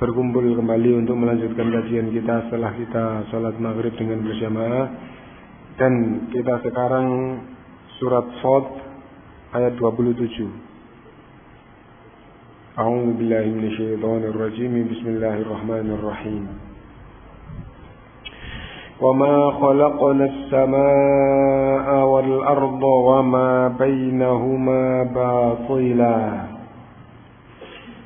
berkumpul kembali untuk melanjutkan kajian kita setelah kita sholat maghrib dengan berjamaah dan kita sekarang surat Fod ayat 27 A'udzu billahi minasyaitonir rajim Bismillahirrahmanirrahim وما خلقنا السماء والأرض وما بينهما باطلا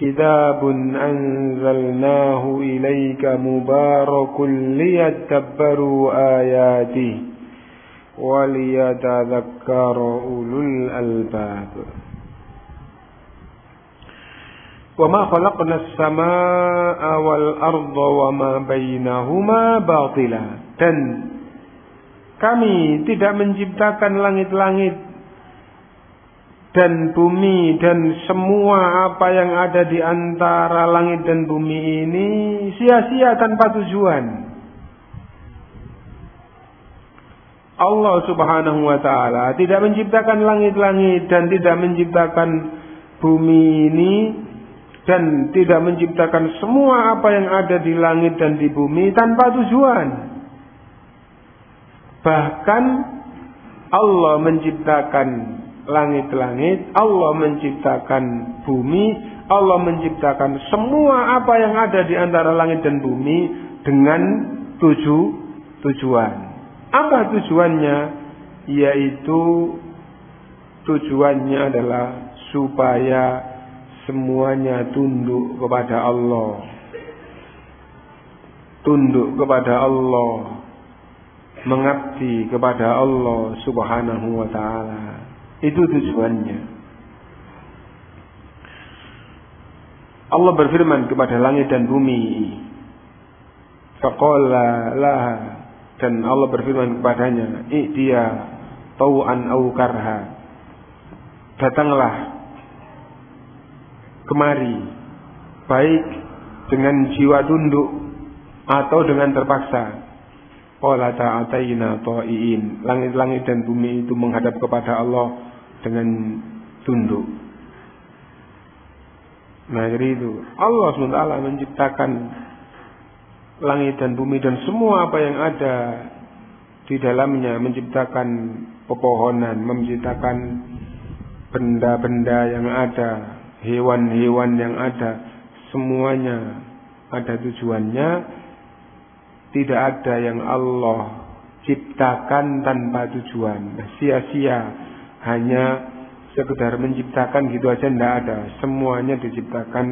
كتاب أنزلناه إليك مبارك ليتبروا آياته وليتذكر أولو الألباب وما خلقنا السماء والأرض وما بينهما باطلا dan kami tidak menciptakan langit-langit dan bumi dan semua apa yang ada di antara langit dan bumi ini sia-sia tanpa tujuan. Allah Subhanahu wa taala tidak menciptakan langit-langit dan tidak menciptakan bumi ini dan tidak menciptakan semua apa yang ada di langit dan di bumi tanpa tujuan. Bahkan Allah menciptakan langit-langit, Allah menciptakan bumi, Allah menciptakan semua apa yang ada di antara langit dan bumi dengan tujuh tujuan. Apa tujuannya? Yaitu tujuannya adalah supaya semuanya tunduk kepada Allah. Tunduk kepada Allah. Mengabdi kepada Allah subhanahu wa ta'ala. Itu tujuannya. Allah berfirman kepada langit dan bumi. Faqala laha. Dan Allah berfirman kepadanya. I'tiya tau'an au karha. Datanglah kemari. Baik dengan jiwa tunduk atau dengan terpaksa. Qala ta'ataina ta'iin. Langit-langit dan bumi itu menghadap kepada Allah dengan tunduk. Nah jadi itu Allah SWT menciptakan langit dan bumi dan semua apa yang ada di dalamnya menciptakan pepohonan, menciptakan benda-benda yang ada, hewan-hewan yang ada, semuanya ada tujuannya. Tidak ada yang Allah ciptakan tanpa tujuan. Sia-sia hanya sekedar menciptakan gitu aja tidak ada. Semuanya diciptakan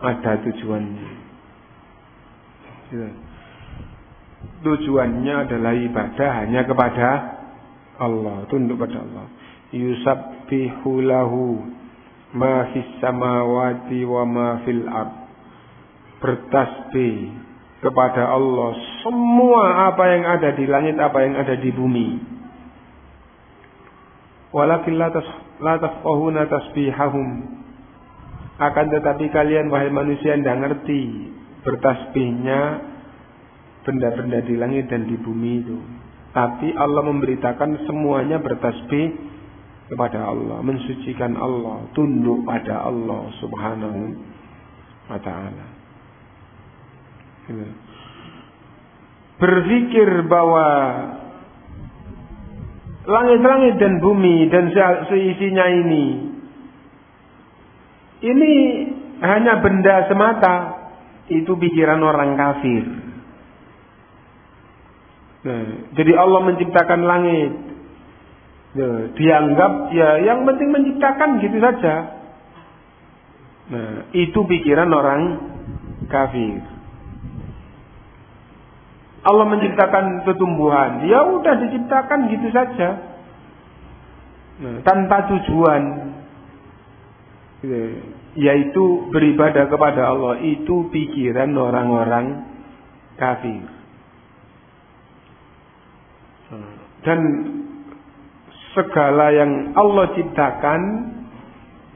ada tujuannya. Ya. Tujuannya adalah ibadah hanya kepada Allah, tunduk pada Allah. Yusabbihu lahu ma fis samawati wa ma fil ard bertasbih kepada Allah semua apa yang ada di langit, apa yang ada di bumi. Walakin la tafqahuna tasbihahum. Akan tetapi kalian wahai manusia tidak ngerti bertasbihnya benda-benda di langit dan di bumi itu. Tapi Allah memberitakan semuanya bertasbih kepada Allah, mensucikan Allah, tunduk pada Allah Subhanahu wa taala. Berpikir bahwa langit-langit dan bumi dan seisinya ini ini hanya benda semata itu pikiran orang kafir. Nah, jadi Allah menciptakan langit. Nah, dianggap ya yang penting menciptakan gitu saja. Nah, itu pikiran orang kafir. Allah menciptakan tumbuhan, ya udah diciptakan gitu saja. Nah, tanpa tujuan. Yaitu beribadah kepada Allah itu pikiran orang-orang kafir. Dan segala yang Allah ciptakan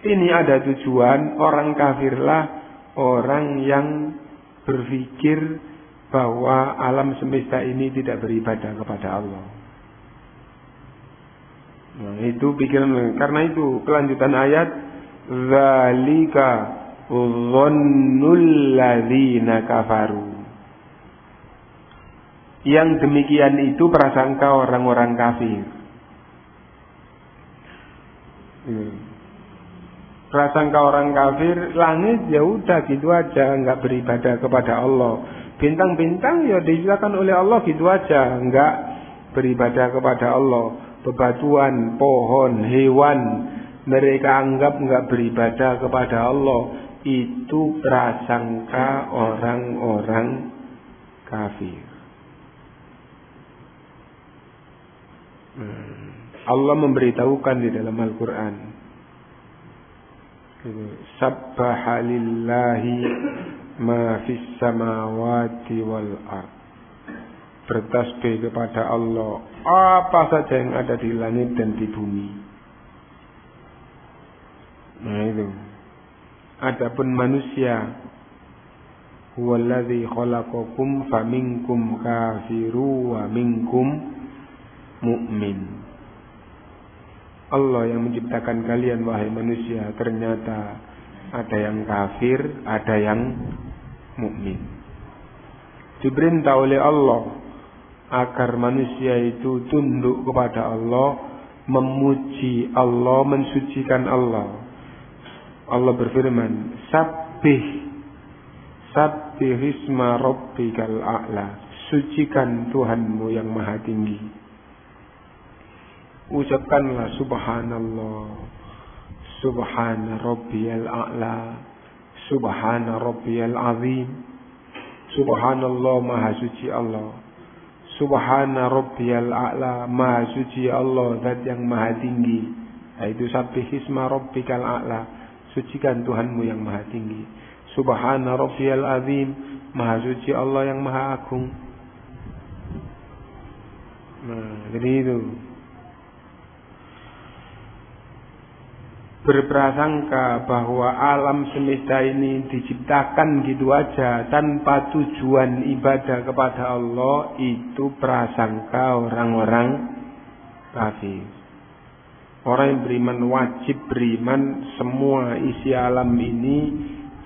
ini ada tujuan orang kafirlah orang yang berpikir bahwa alam semesta ini tidak beribadah kepada Allah. Nah, itu pikiran karena itu kelanjutan ayat zalika ladzina kafaru. Yang demikian itu prasangka orang-orang kafir. Hmm. Prasangka orang kafir, langit ya udah gitu aja, nggak beribadah kepada Allah Bintang-bintang ya diciptakan oleh Allah gitu aja, enggak beribadah kepada Allah. Bebatuan, pohon, hewan, mereka anggap enggak beribadah kepada Allah. Itu prasangka orang-orang kafir. Hmm. Allah memberitahukan di dalam Al-Quran. Sabbahalillahi ma fis samawati wal ard. Bertasbih kepada Allah apa saja yang ada di langit dan di bumi. Nah itu. Adapun manusia huwallazi khalaqakum faminkum kafiru wa minkum mu'min. Allah yang menciptakan kalian wahai manusia ternyata ada yang kafir, ada yang mukmin. Diperintah oleh Allah agar manusia itu tunduk kepada Allah, memuji Allah, mensucikan Allah. Allah berfirman, "Sabbih Sabbih isma rabbikal a'la." Sucikan Tuhanmu yang maha tinggi. Ucapkanlah subhanallah. Subhana rabbiyal a'la. Subhana rabbiyal azim. Subhanallah maha suci Allah. Subhana rabbiyal a'la maha suci Allah zat yang maha tinggi. Itu sabih isma rabbikal a'la. Sucikan Tuhanmu yang maha tinggi. Subhana rabbiyal azim maha suci Allah yang maha agung. Nah, jadi itu. Berprasangka bahwa alam semesta ini diciptakan gitu aja tanpa tujuan ibadah kepada Allah itu prasangka orang-orang kafir. Orang yang beriman wajib beriman semua isi alam ini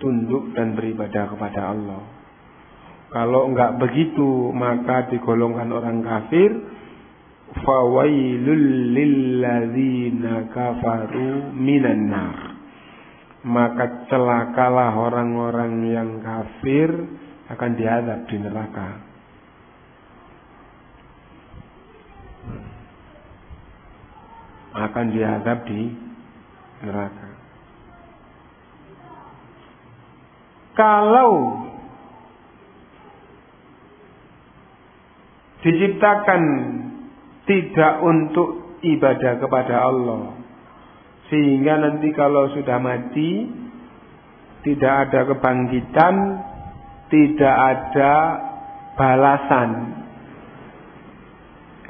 tunduk dan beribadah kepada Allah. Kalau enggak begitu maka digolongkan orang kafir fawailul lilladzina kafaru minan nar. maka celakalah orang-orang yang kafir akan diadab di neraka. Akan diadab di neraka. Kalau diciptakan tidak untuk ibadah kepada Allah, sehingga nanti kalau sudah mati tidak ada kebangkitan, tidak ada balasan.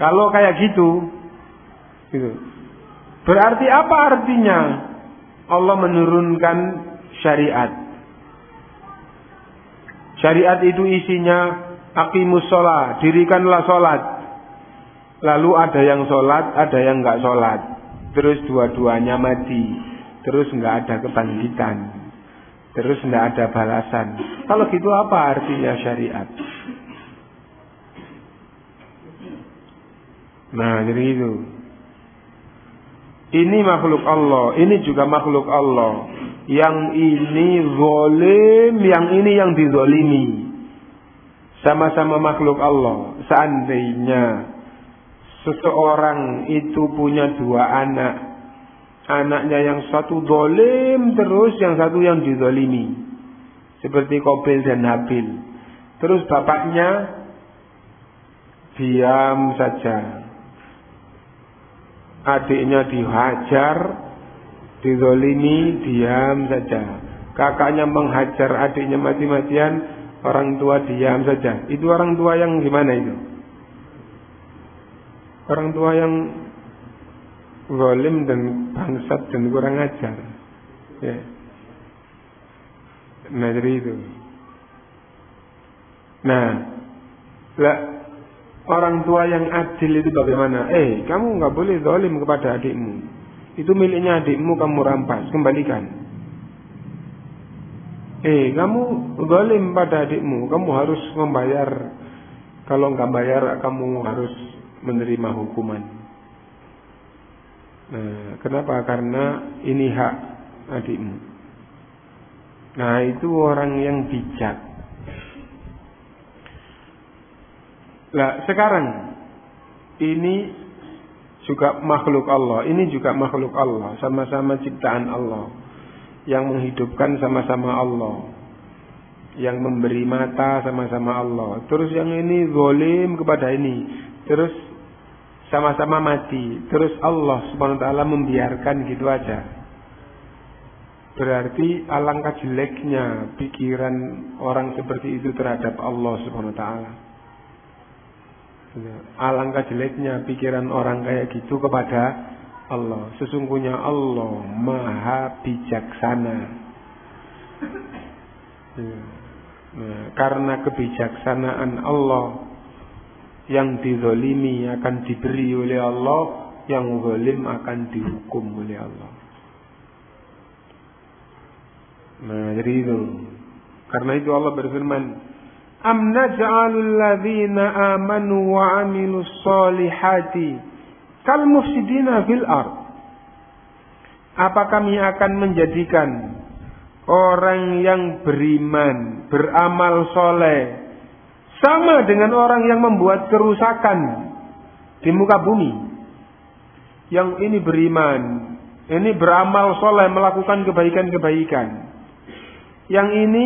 Kalau kayak gitu, gitu. Berarti apa artinya Allah menurunkan syariat? Syariat itu isinya akimus sholat, dirikanlah sholat. Lalu ada yang sholat, ada yang nggak sholat terus dua-duanya mati, terus nggak ada kebangkitan, terus nggak ada balasan. Kalau gitu apa artinya syariat? Nah, jadi itu. Ini makhluk Allah, ini juga makhluk Allah. Yang ini zolim, yang ini yang dizolimi. Sama-sama makhluk Allah. Seandainya seseorang itu punya dua anak. Anaknya yang satu dolim terus, yang satu yang didolimi. Seperti Kobil dan Habil. Terus bapaknya diam saja. Adiknya dihajar, didolimi, diam saja. Kakaknya menghajar adiknya mati-matian, orang tua diam saja. Itu orang tua yang gimana itu? Orang tua yang zalim dan bangsat dan kurang ajar. Ya. Nah itu. Nah, lah orang tua yang adil itu bagaimana? Eh, kamu nggak boleh zalim kepada adikmu. Itu miliknya adikmu, kamu rampas, kembalikan. Eh, kamu zalim pada adikmu, kamu harus membayar. Kalau nggak bayar, kamu harus menerima hukuman. Nah, kenapa? Karena ini hak adikmu. Nah, itu orang yang bijak. Nah, sekarang ini juga makhluk Allah. Ini juga makhluk Allah, sama-sama ciptaan Allah. Yang menghidupkan sama-sama Allah. Yang memberi mata sama-sama Allah. Terus yang ini zolim kepada ini. Terus sama-sama mati. Terus Allah subhanahu wa ta'ala membiarkan gitu aja. Berarti alangkah jeleknya pikiran orang seperti itu terhadap Allah subhanahu wa ta'ala. Alangkah jeleknya pikiran orang kayak gitu kepada Allah. Sesungguhnya Allah maha bijaksana. Nah, karena kebijaksanaan Allah yang dizolimi akan diberi oleh Allah, yang zalim akan dihukum oleh Allah. Nah, jadi itu. Karena itu Allah berfirman, "Am naj'alul ladzina amanu wa 'amilus solihati kal mufsidina fil ard?" Apa kami akan menjadikan orang yang beriman, beramal soleh, sama dengan orang yang membuat kerusakan di muka bumi. Yang ini beriman, ini beramal soleh, melakukan kebaikan-kebaikan. Yang ini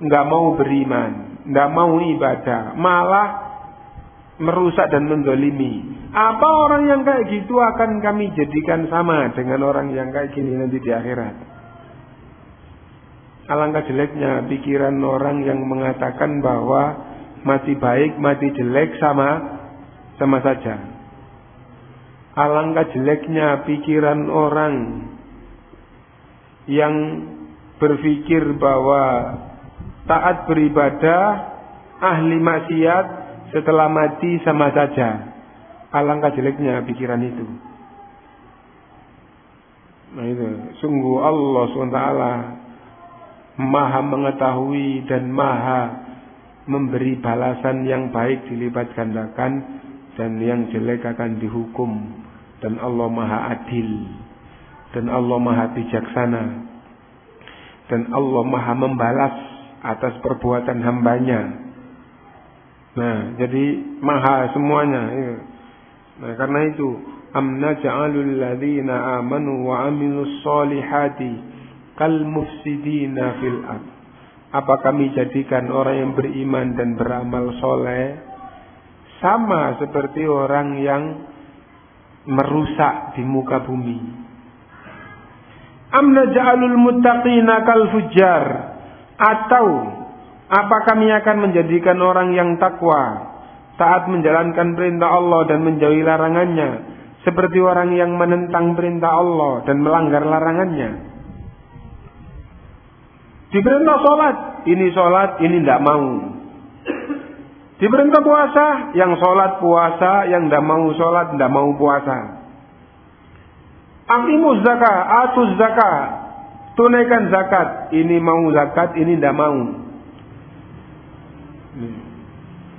nggak mau beriman, nggak mau ibadah, malah merusak dan mendolimi. Apa orang yang kayak gitu akan kami jadikan sama dengan orang yang kayak gini nanti di akhirat? Alangkah jeleknya pikiran orang yang mengatakan bahwa mati baik, mati jelek sama sama saja. Alangkah jeleknya pikiran orang yang berpikir bahwa taat beribadah, ahli maksiat setelah mati sama saja. Alangkah jeleknya pikiran itu. Nah itu, sungguh Allah SWT maha mengetahui dan maha memberi balasan yang baik dilipat gandakan dan yang jelek akan dihukum dan Allah maha adil dan Allah maha bijaksana dan Allah maha membalas atas perbuatan hambanya. Nah, jadi maha semuanya. Ya. Nah, karena itu amna ja'alul ladzina amanu wa amilus solihati kal mufsidina fil ard. Apa kami jadikan orang yang beriman dan beramal soleh sama seperti orang yang merusak di muka bumi? Amna ja'alul muttaqina kal fujjar atau apa kami akan menjadikan orang yang takwa taat menjalankan perintah Allah dan menjauhi larangannya seperti orang yang menentang perintah Allah dan melanggar larangannya. Diperintah sholat, ini sholat, ini tidak mau. Diperintah puasa, yang sholat puasa, yang tidak mau sholat, tidak mau puasa. Aqimus zakat, atus zakat. Tunaikan zakat. Ini mau zakat, ini tidak mau.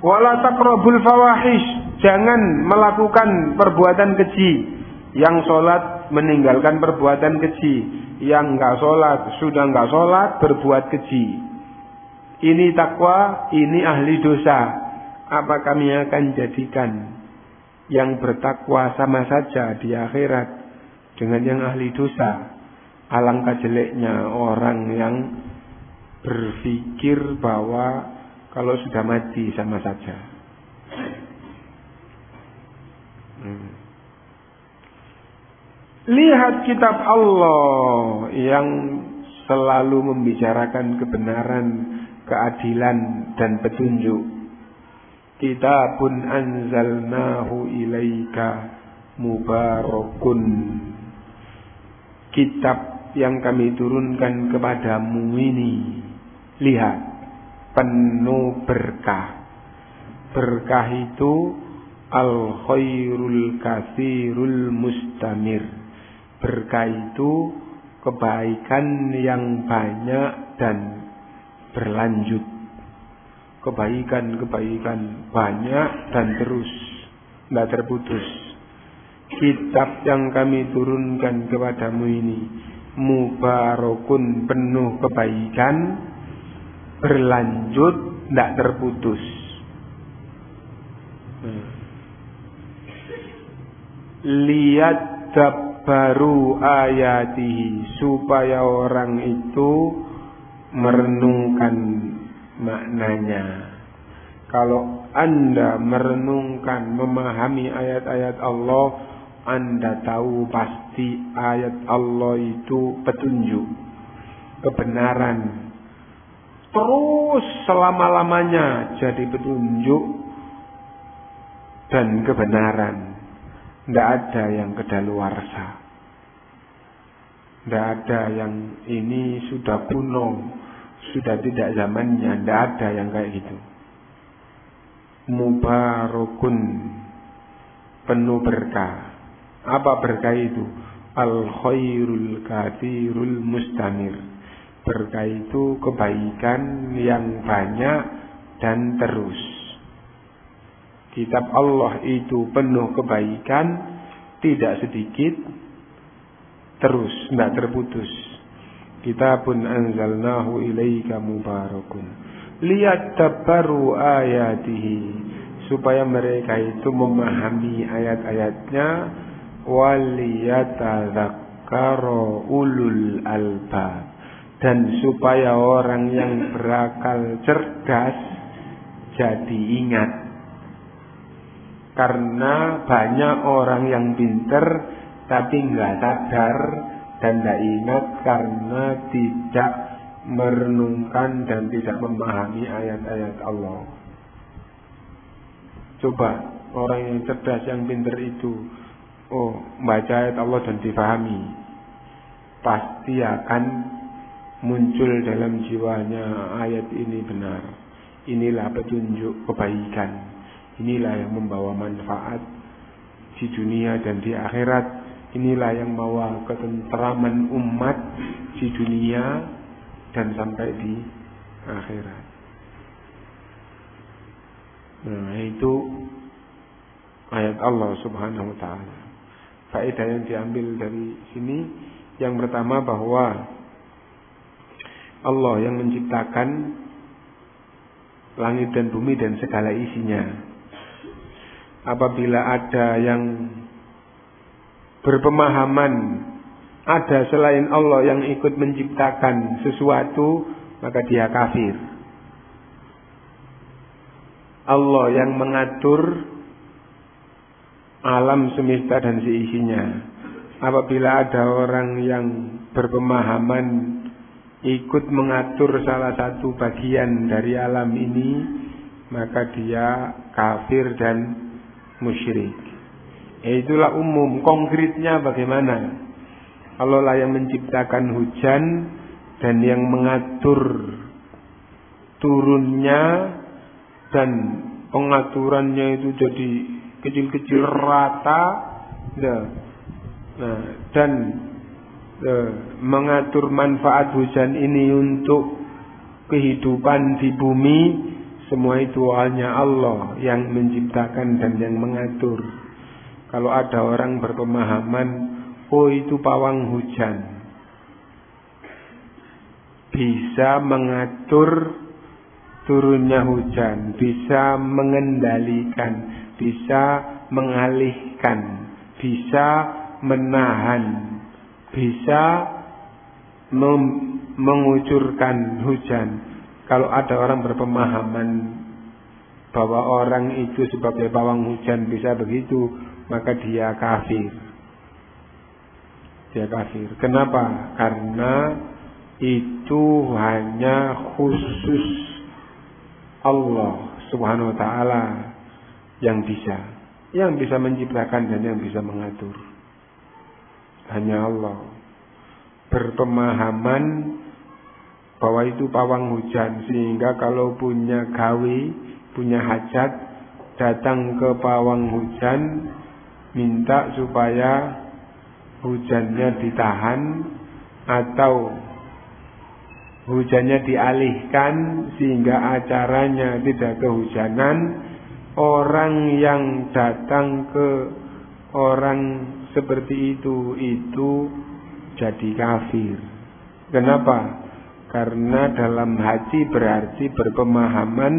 Wala taqrabul fawahish. Jangan melakukan perbuatan keji. Yang sholat meninggalkan perbuatan keji. Yang enggak sholat, sudah enggak sholat, berbuat keji. Ini takwa, ini ahli dosa. Apa kami akan jadikan yang bertakwa sama saja di akhirat dengan yang ahli dosa. Alangkah jeleknya orang yang berpikir bahwa kalau sudah mati sama saja. Hmm. Lihat kitab Allah yang selalu membicarakan kebenaran, keadilan dan petunjuk. Kitabun anzalnahu ilaika mubarakun. Kitab yang kami turunkan kepadamu ini lihat penuh berkah. Berkah itu al khairul kasirul mustamir berkah itu kebaikan yang banyak dan berlanjut. Kebaikan-kebaikan banyak dan terus tidak terputus. Kitab yang kami turunkan kepadamu ini mubarakun penuh kebaikan berlanjut tidak terputus. Hmm. lihat baru ayatihi supaya orang itu merenungkan maknanya kalau anda merenungkan memahami ayat-ayat Allah anda tahu pasti ayat Allah itu petunjuk, kebenaran. Terus selama-lamanya jadi petunjuk dan kebenaran. Tidak ada yang kedaluarsa. Tidak ada yang ini sudah kuno, sudah tidak zamannya. Tidak ada yang kayak gitu. Mubarakun penuh berkah apa berkah itu? Al khairul kathirul mustamir. Berkah itu kebaikan yang banyak dan terus. Kitab Allah itu penuh kebaikan, tidak sedikit, terus, tidak terputus. Kitabun anzalnahu ilaika mubarakun. Lihat tabaru ayatihi. Supaya mereka itu memahami ayat-ayatnya waliyatadzakkara ulul albab dan supaya orang yang berakal cerdas jadi ingat karena banyak orang yang pinter tapi nggak sadar dan tidak ingat karena tidak merenungkan dan tidak memahami ayat-ayat Allah. Coba orang yang cerdas yang pinter itu oh baca ayat Allah dan difahami pasti akan muncul dalam jiwanya ayat ini benar inilah petunjuk kebaikan inilah yang membawa manfaat di dunia dan di akhirat. Inilah yang membawa ketenteraman umat di dunia dan sampai di akhirat. Nah itu ayat Allah subhanahu wa ta'ala. Faedah yang diambil dari sini yang pertama bahwa Allah yang menciptakan langit dan bumi dan segala isinya. Apabila ada yang berpemahaman ada selain Allah yang ikut menciptakan sesuatu, maka dia kafir. Allah yang mengatur alam semesta dan seisinya. Apabila ada orang yang berpemahaman ikut mengatur salah satu bagian dari alam ini, maka dia kafir dan musyrik. Itulah umum, konkretnya bagaimana? Allah lah yang menciptakan hujan dan yang mengatur turunnya dan pengaturannya itu jadi kecil-kecil rata. Nah, nah dan eh, mengatur manfaat hujan ini untuk kehidupan di bumi semua itu hanya Allah yang menciptakan dan yang mengatur. Kalau ada orang berpemahaman, oh itu pawang hujan. Bisa mengatur turunnya hujan, bisa mengendalikan, bisa mengalihkan, bisa menahan bisa mengucurkan hujan. Kalau ada orang berpemahaman bahwa orang itu sebagai bawang hujan bisa begitu, maka dia kafir. Dia kafir. Kenapa? Karena itu hanya khusus Allah Subhanahu wa taala yang bisa, yang bisa menciptakan dan yang bisa mengatur hanya Allah. Berpemahaman bahwa itu pawang hujan sehingga kalau punya gawe, punya hajat datang ke pawang hujan minta supaya hujannya ditahan atau hujannya dialihkan sehingga acaranya tidak kehujanan orang yang datang ke orang seperti itu itu jadi kafir. Kenapa? Karena dalam hati berarti berpemahaman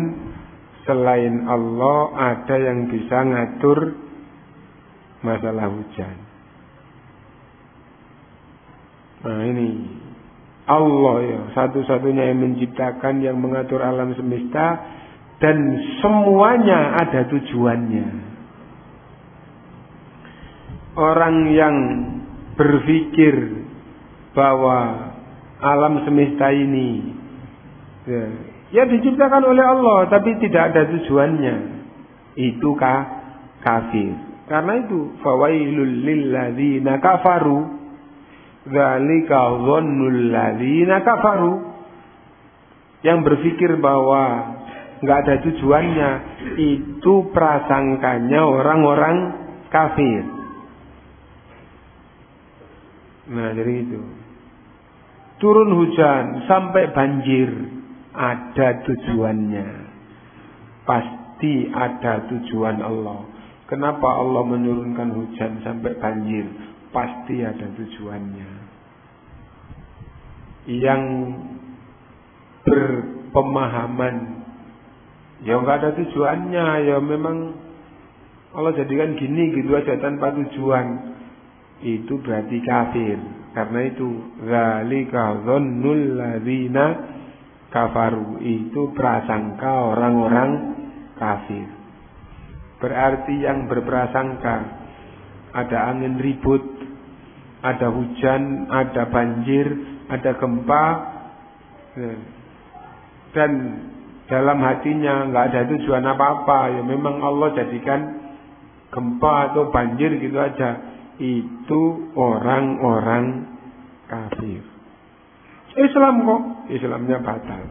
selain Allah ada yang bisa ngatur masalah hujan. Nah ini Allah ya satu-satunya yang menciptakan yang mengatur alam semesta dan semuanya ada tujuannya orang yang berpikir bahwa alam semesta ini. Ya, ya diciptakan oleh Allah tapi tidak ada tujuannya. Itu kah kafir. Karena itu fawailul lilladzina kafaru. Dzalika dhannul ladzina kafaru. Yang berpikir bahwa nggak ada tujuannya itu prasangkanya orang-orang kafir. Nah jadi itu. Turun hujan sampai banjir ada tujuannya. Pasti ada tujuan Allah. Kenapa Allah menurunkan hujan sampai banjir? Pasti ada tujuannya. Yang berpemahaman ya nggak ada tujuannya ya memang Allah jadikan gini gitu aja tanpa tujuan itu berarti kafir. Karena itu zalika dhannul ladzina kafaru itu prasangka orang-orang kafir. Berarti yang berprasangka ada angin ribut, ada hujan, ada banjir, ada gempa, eh, dan dalam hatinya nggak ada tujuan apa-apa. Ya memang Allah jadikan gempa atau banjir gitu aja itu orang-orang kafir. Islam kok, Islamnya batal.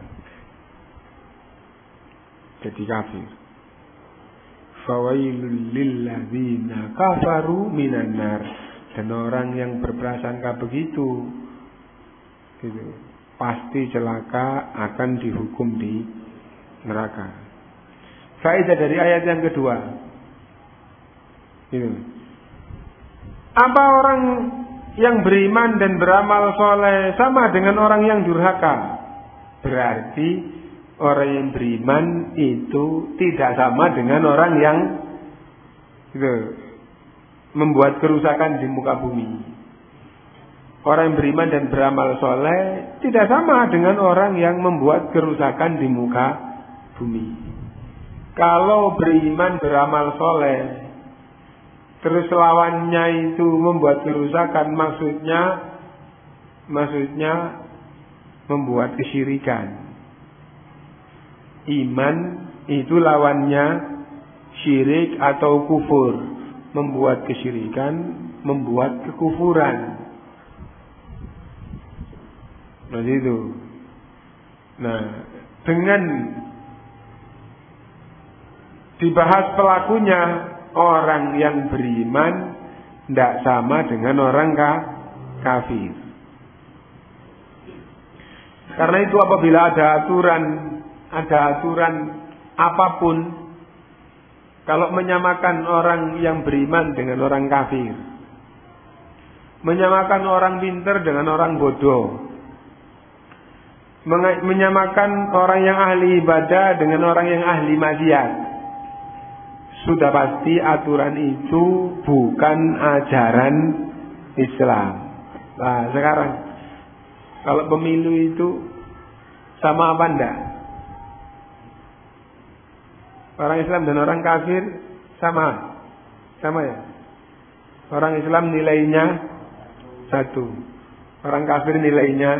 Jadi kafir. Fawailul lilladzina kafaru minan nar. Dan orang yang berprasangka begitu, gitu, pasti celaka akan dihukum di neraka. Faedah dari ayat yang kedua. Ini. Apa orang yang beriman dan beramal soleh sama dengan orang yang durhaka? Berarti orang yang beriman itu tidak sama dengan orang yang gitu, membuat kerusakan di muka bumi. Orang yang beriman dan beramal soleh tidak sama dengan orang yang membuat kerusakan di muka bumi. Kalau beriman beramal soleh, terus lawannya itu membuat kerusakan, maksudnya, maksudnya membuat kesyirikan. Iman itu lawannya syirik atau kufur membuat kesyirikan, membuat kekufuran. Nah itu. Nah, dengan dibahas pelakunya orang yang beriman tidak sama dengan orang kafir. Karena itu apabila ada aturan, ada aturan apa pun kalau menyamakan orang yang beriman dengan orang kafir. Menyamakan orang pinter dengan orang bodoh. Menyamakan orang yang ahli ibadah dengan orang yang ahli maksiat. Sudah pasti aturan itu bukan ajaran Islam. Nah sekarang kalau pemilu itu sama apa enggak? Orang Islam dan orang kafir sama. Sama ya. Orang Islam nilainya satu. Orang kafir nilainya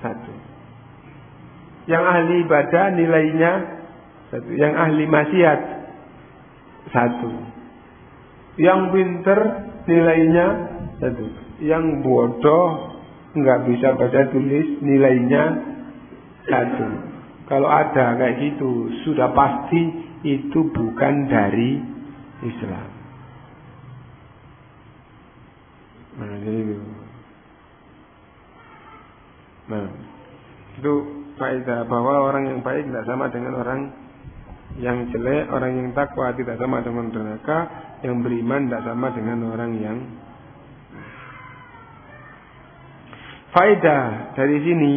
satu. Yang ahli ibadah nilainya satu. Yang ahli maksiat satu. Yang pinter nilainya satu. Yang bodoh nggak bisa baca tulis nilainya satu. Kalau ada kayak gitu sudah pasti itu bukan dari Islam. Nah, jadi itu. Nah, itu faedah bahwa orang yang baik tidak sama dengan orang yang jelek, orang yang takwa tidak sama dengan neraka, yang beriman tidak sama dengan orang yang faedah. Dari sini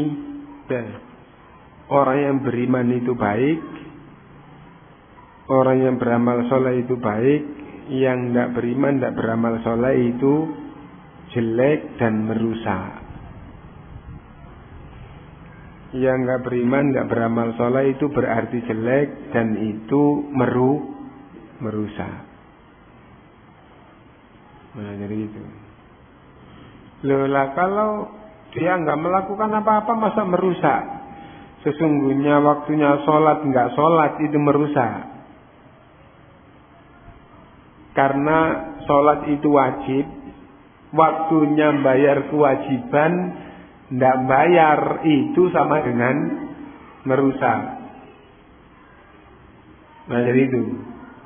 orang yang beriman itu baik, orang yang beramal soleh itu baik, yang tidak beriman, tidak beramal soleh itu jelek dan merusak. Yang nggak beriman, nggak beramal soleh itu berarti jelek dan itu meru merusak. Nah jadi itu. Loh kalau dia nggak melakukan apa-apa masa merusak? Sesungguhnya waktunya sholat nggak sholat itu merusak. Karena sholat itu wajib, waktunya bayar kewajiban, tidak bayar itu sama dengan merusak. Nah jadi itu.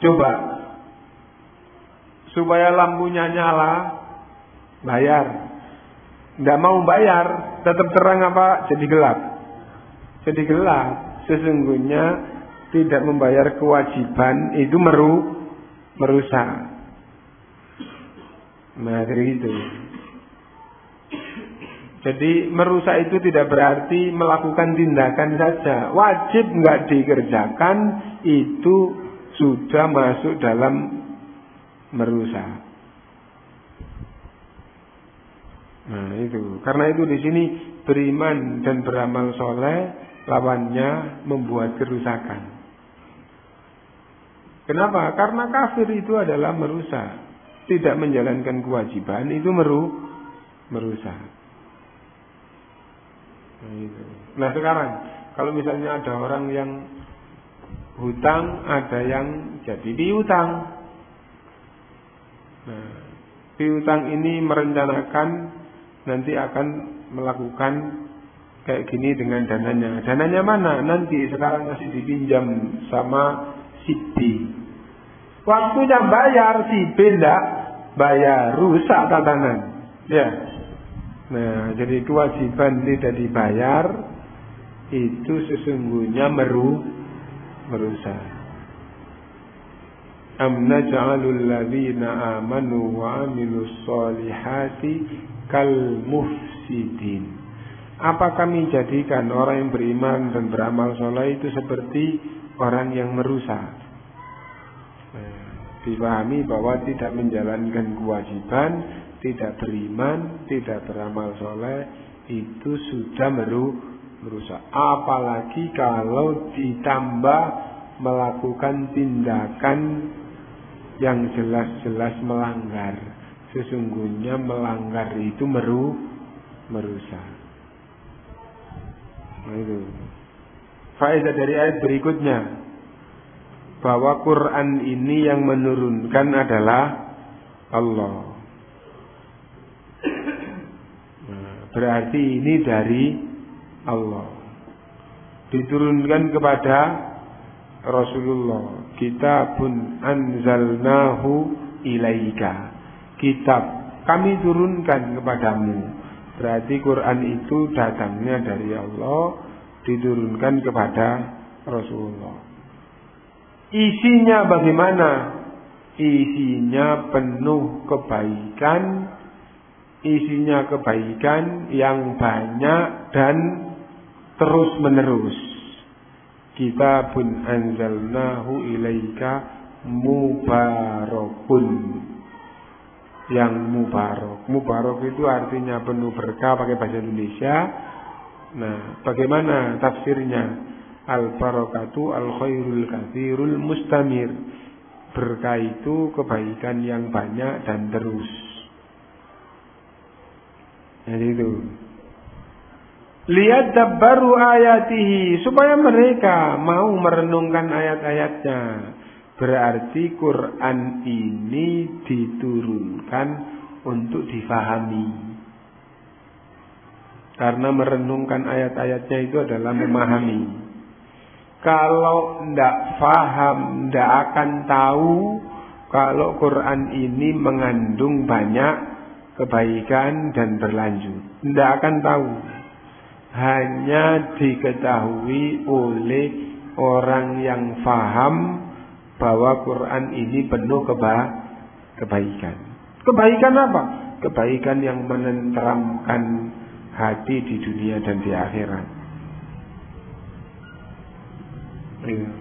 Coba supaya lampunya nyala, bayar. Tidak mau bayar, tetap terang apa? Jadi gelap. Jadi gelap. Sesungguhnya tidak membayar kewajiban itu meru merusak. Nah, dari itu. Jadi merusak itu tidak berarti melakukan tindakan saja. Wajib nggak dikerjakan itu sudah masuk dalam merusak. Nah itu, karena itu di sini beriman dan beramal soleh lawannya membuat kerusakan. Kenapa? Karena kafir itu adalah merusak. Tidak menjalankan kewajiban itu meru merusak. Nah, itu. nah sekarang kalau misalnya ada orang yang hutang, ada yang jadi piutang. Nah, piutang ini merencanakan nanti akan melakukan kayak gini dengan dananya. Dananya mana? Nanti sekarang masih dipinjam sama si B. Waktunya bayar si B enggak bayar, rusak tatanan. Ya. Nah, jadi kewajiban tidak dibayar itu sesungguhnya meru merusak. Am naj'alul ladzina amanu wa amilus solihati kal mufsidin. Apa kami jadikan orang yang beriman dan beramal soleh itu seperti orang yang merusak? Nah, dipahami bahwa tidak menjalankan kewajiban, tidak beriman, tidak beramal soleh, itu sudah meru merusak. Apalagi kalau ditambah melakukan tindakan yang jelas-jelas melanggar. Sesungguhnya melanggar itu meru merusak. Nah itu. Faedah dari ayat berikutnya bahwa Quran ini yang menurunkan adalah Allah. Nah, berarti ini dari Allah. Diturunkan kepada Rasulullah. Kitabun anzalnahu ilaika. Kitab kami turunkan kepadamu Berarti Quran itu datangnya dari Allah diturunkan kepada Rasulullah. Isinya bagaimana? Isinya penuh kebaikan, isinya kebaikan yang banyak dan terus menerus. Kita pun anzalnahu ilaika mubarakun yang mubarok. Mubarok itu artinya penuh berkah pakai bahasa Indonesia. Nah, bagaimana tafsirnya? Al barokatu al khairul kathirul mustamir. Berkah itu kebaikan yang banyak dan terus. Jadi itu. Lihat baru ayatihi supaya mereka mau merenungkan ayat-ayatnya. Berarti Quran ini diturunkan untuk difahami. Karena merenungkan ayat-ayatnya itu adalah memahami. Kalau tidak faham, tidak akan tahu kalau Quran ini mengandung banyak kebaikan dan berlanjut. Tidak akan tahu. Hanya diketahui oleh orang yang faham bahwa Quran ini penuh keba kebaikan. Kebaikan apa? Kebaikan yang menenteramkan hati di dunia dan di akhirat. Iya.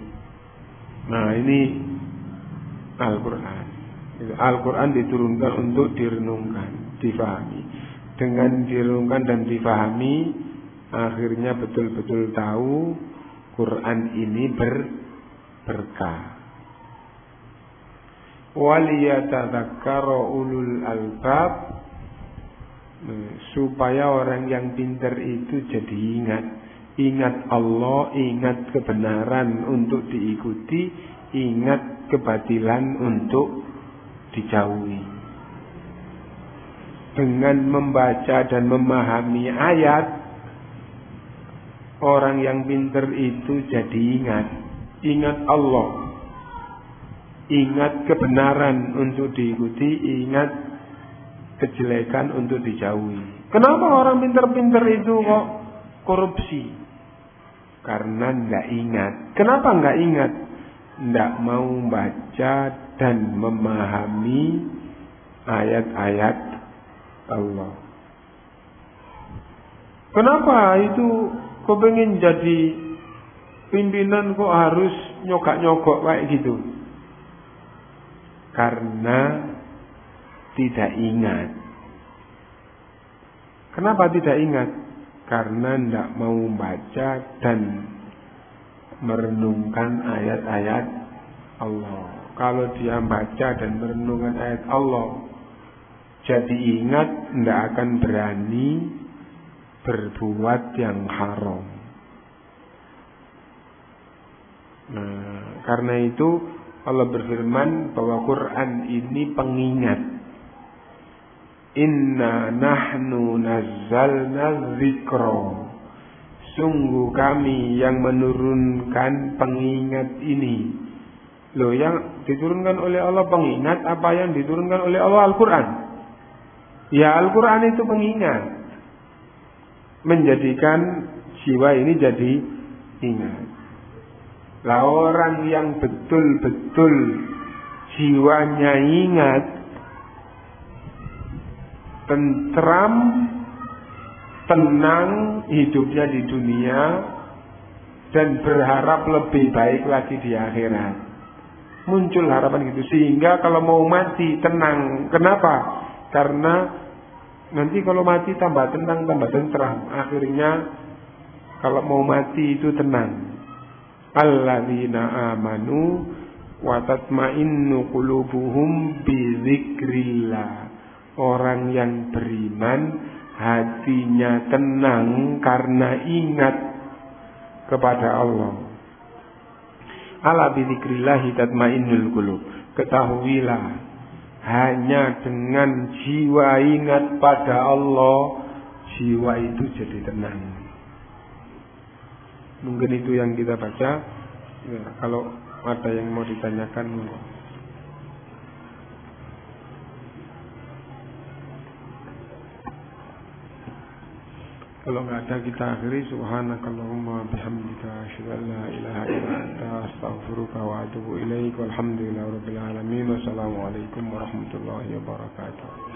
Nah ini Al-Quran. Al-Quran diturunkan untuk direnungkan, difahami. Dengan direnungkan dan difahami, akhirnya betul-betul tahu Quran ini ber, berkah. Ulul albab supaya orang yang pintar itu jadi ingat. Ingat Allah ingat kebenaran untuk diikuti ingat kebatilan untuk dijauhi dengan membaca dan memahami ayat orang yang pintar itu jadi ingat ingat Allah Ingat kebenaran untuk diikuti, ingat kejelekan untuk dijauhi. Kenapa orang pinter-pinter itu kok korupsi? Karena nggak ingat. Kenapa nggak ingat? Nggak mau baca dan memahami ayat-ayat Allah. Kenapa itu kok pengen jadi pimpinan kok harus nyogok-nyogok kayak gitu? karena tidak ingat. Kenapa tidak ingat? Karena tidak mau membaca dan merenungkan ayat-ayat Allah. Kalau dia baca dan merenungkan ayat Allah, jadi ingat tidak akan berani berbuat yang haram. Nah, karena itu Allah berfirman bahwa Quran ini pengingat. Inna nahnu nazzalna zikro. Sungguh kami yang menurunkan pengingat ini. Loh yang diturunkan oleh Allah pengingat apa yang diturunkan oleh Allah Al-Quran? Ya Al-Quran itu pengingat. Menjadikan jiwa ini jadi ingat. Lah orang yang betul-betul jiwanya ingat, tentram, tenang hidupnya di dunia dan berharap lebih baik lagi di akhirat. Muncul harapan gitu sehingga kalau mau mati tenang. Kenapa? Karena nanti kalau mati tambah tenang, tambah tenteram. Akhirnya kalau mau mati itu tenang. Alladzina amanu wa tatma'innu qulubuhum bi dzikrillah. Orang yang beriman hatinya tenang karena ingat kepada Allah. Ala bidzikrillahi tatmainnul qulub. Ketahuilah hanya dengan jiwa ingat pada Allah jiwa itu jadi tenang. Mungkin itu yang kita baca. Ya, kalau ada yang mau ditanyakan Kalau nggak ada kita akhiri. Subhanakallahumma bihamdika asyhadu an la ilaha illa anta astaghfiruka wa atubu ilaik. Walhamdulillahi rabbil alamin. Wassalamu alaikum warahmatullahi wabarakatuh